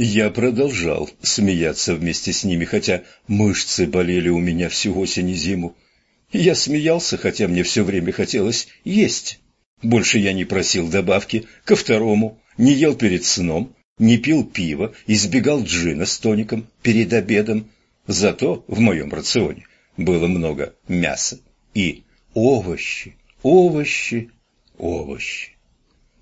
Я продолжал смеяться вместе с ними, хотя мышцы болели у меня всю осень и зиму. Я смеялся, хотя мне все время хотелось есть. Больше я не просил добавки ко второму, не ел перед сном, не пил пива, избегал джина с тоником перед обедом. Зато в моем рационе было много мяса и овощи, овощи, овощи.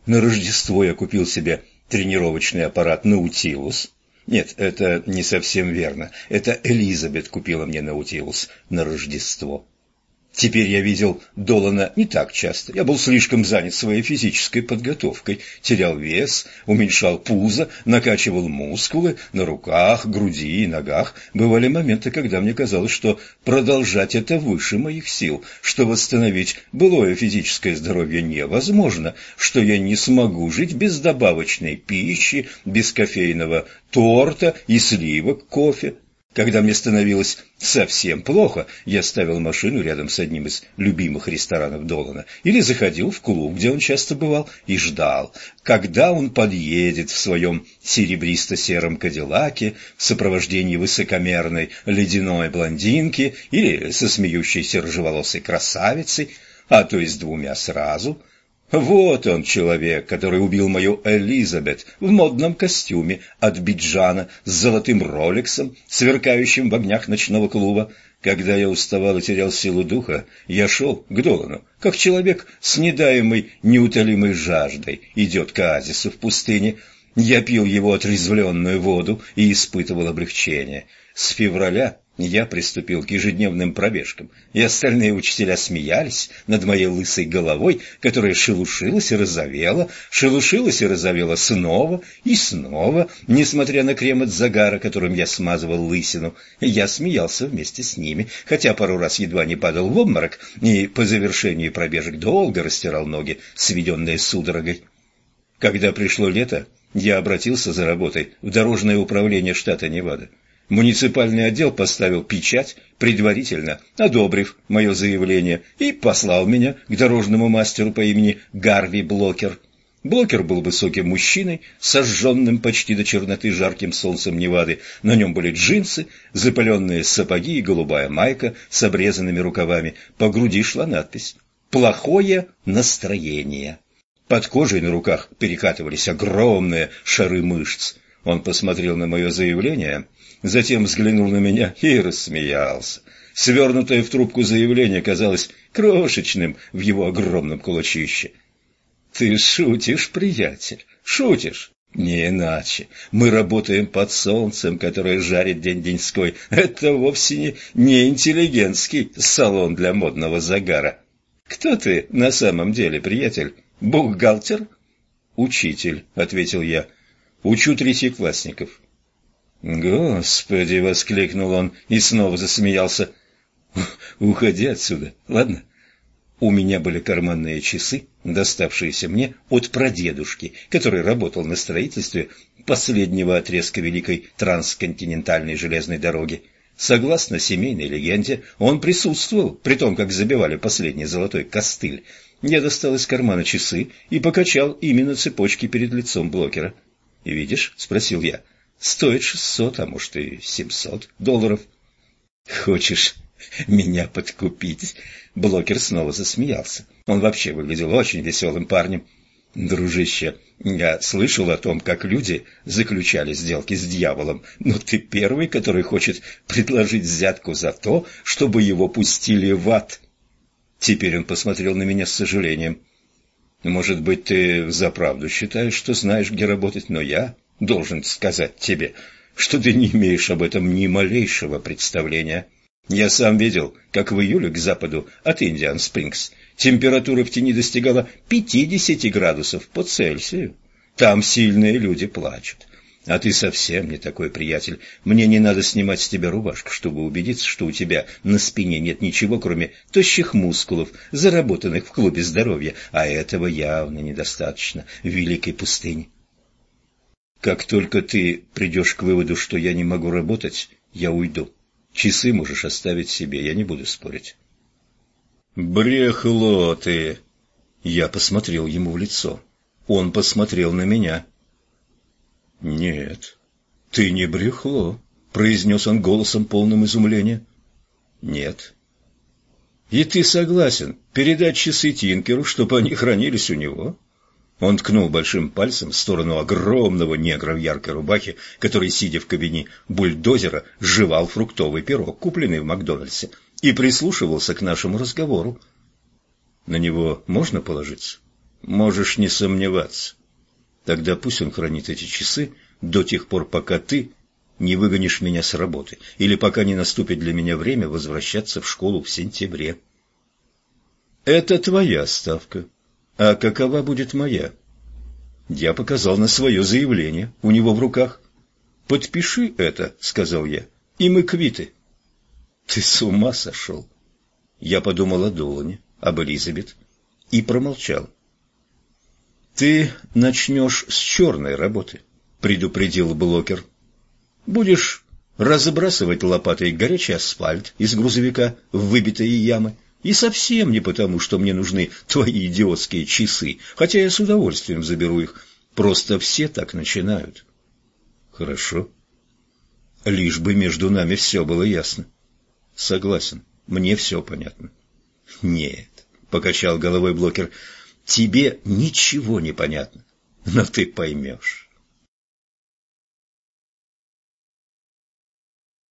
На Рождество я купил себе тренировочный аппарат «Наутилус». Нет, это не совсем верно. Это Элизабет купила мне «Наутилус» на Рождество. Теперь я видел Долана не так часто. Я был слишком занят своей физической подготовкой, терял вес, уменьшал пузо, накачивал мускулы на руках, груди и ногах. Бывали моменты, когда мне казалось, что продолжать это выше моих сил, что восстановить былое физическое здоровье невозможно, что я не смогу жить без добавочной пищи, без кофейного торта и сливок кофе. Когда мне становилось совсем плохо, я ставил машину рядом с одним из любимых ресторанов Долана или заходил в клуб, где он часто бывал, и ждал, когда он подъедет в своем серебристо-сером кадиллаке в сопровождении высокомерной ледяной блондинки или со смеющейся рыжеволосой красавицей, а то и с двумя сразу – вот он, человек, который убил мою Элизабет в модном костюме от Биджана с золотым роликсом, сверкающим в огнях ночного клуба. Когда я уставал и терял силу духа, я шел к Долану, как человек с недаемой неутолимой жаждой идет к оазису в пустыне. Я пил его отрезвленную воду и испытывал облегчение. С февраля я приступил к ежедневным пробежкам, и остальные учителя смеялись над моей лысой головой, которая шелушилась и розовела, шелушилась и розовела снова и снова, несмотря на крем от загара, которым я смазывал лысину. Я смеялся вместе с ними, хотя пару раз едва не падал в обморок, и по завершении пробежек долго растирал ноги, сведенные судорогой. Когда пришло лето, я обратился за работой в дорожное управление штата Невада. Муниципальный отдел поставил печать, предварительно одобрив мое заявление, и послал меня к дорожному мастеру по имени Гарви Блокер. Блокер был высоким мужчиной, сожженным почти до черноты жарким солнцем Невады. На нем были джинсы, запаленные сапоги и голубая майка с обрезанными рукавами. По груди шла надпись «Плохое настроение». Под кожей на руках перекатывались огромные шары мышц. Он посмотрел на мое заявление затем взглянул на меня и рассмеялся. Свернутое в трубку заявление казалось крошечным в его огромном кулачище. «Ты шутишь, приятель, шутишь?» «Не иначе. Мы работаем под солнцем, которое жарит день-деньской. Это вовсе не, не интеллигентский салон для модного загара. Кто ты на самом деле, приятель? Бухгалтер?» «Учитель», — ответил я. «Учу третьеклассников. «Господи!» — воскликнул он и снова засмеялся. «Уходи отсюда, ладно?» У меня были карманные часы, доставшиеся мне от прадедушки, который работал на строительстве последнего отрезка Великой трансконтинентальной железной дороги. Согласно семейной легенде, он присутствовал, при том, как забивали последний золотой костыль. Я достал из кармана часы и покачал именно цепочки перед лицом блокера. «Видишь?» — спросил я стоит шестьсот, а может и семьсот долларов. Хочешь меня подкупить? Блокер снова засмеялся. Он вообще выглядел очень веселым парнем. Дружище, я слышал о том, как люди заключали сделки с дьяволом, но ты первый, который хочет предложить взятку за то, чтобы его пустили в ад. Теперь он посмотрел на меня с сожалением. Может быть, ты заправду считаешь, что знаешь, где работать, но я должен сказать тебе, что ты не имеешь об этом ни малейшего представления. Я сам видел, как в июле к западу от Индиан Спрингс температура в тени достигала 50 градусов по Цельсию. Там сильные люди плачут. А ты совсем не такой приятель. Мне не надо снимать с тебя рубашку, чтобы убедиться, что у тебя на спине нет ничего, кроме тощих мускулов, заработанных в клубе здоровья, а этого явно недостаточно в великой пустыне. Как только ты придешь к выводу, что я не могу работать, я уйду. Часы можешь оставить себе, я не буду спорить. Брехло ты! Я посмотрел ему в лицо. Он посмотрел на меня. Нет, «Ты не брехло», — произнес он голосом полным изумления. «Нет». «И ты согласен передать часы Тинкеру, чтобы они хранились у него?» Он ткнул большим пальцем в сторону огромного негра в яркой рубахе, который, сидя в кабине бульдозера, жевал фруктовый пирог, купленный в Макдональдсе, и прислушивался к нашему разговору. На него можно положиться? Можешь не сомневаться. Тогда пусть он хранит эти часы до тех пор, пока ты не выгонишь меня с работы, или пока не наступит для меня время возвращаться в школу в сентябре. Это твоя ставка. А какова будет моя? Я показал на свое заявление у него в руках. «Подпиши это», — сказал я, — «и мы квиты». «Ты с ума сошел?» Я подумал о Долане, об Элизабет и промолчал. «Ты начнешь с черной работы», — предупредил Блокер. «Будешь разбрасывать лопатой горячий асфальт из грузовика в выбитые ямы, и совсем не потому, что мне нужны твои идиотские часы, хотя я с удовольствием заберу их. Просто все так начинают. Хорошо. Лишь бы между нами все было ясно. Согласен, мне все понятно. Нет, покачал головой блокер, тебе ничего не понятно, но ты поймешь.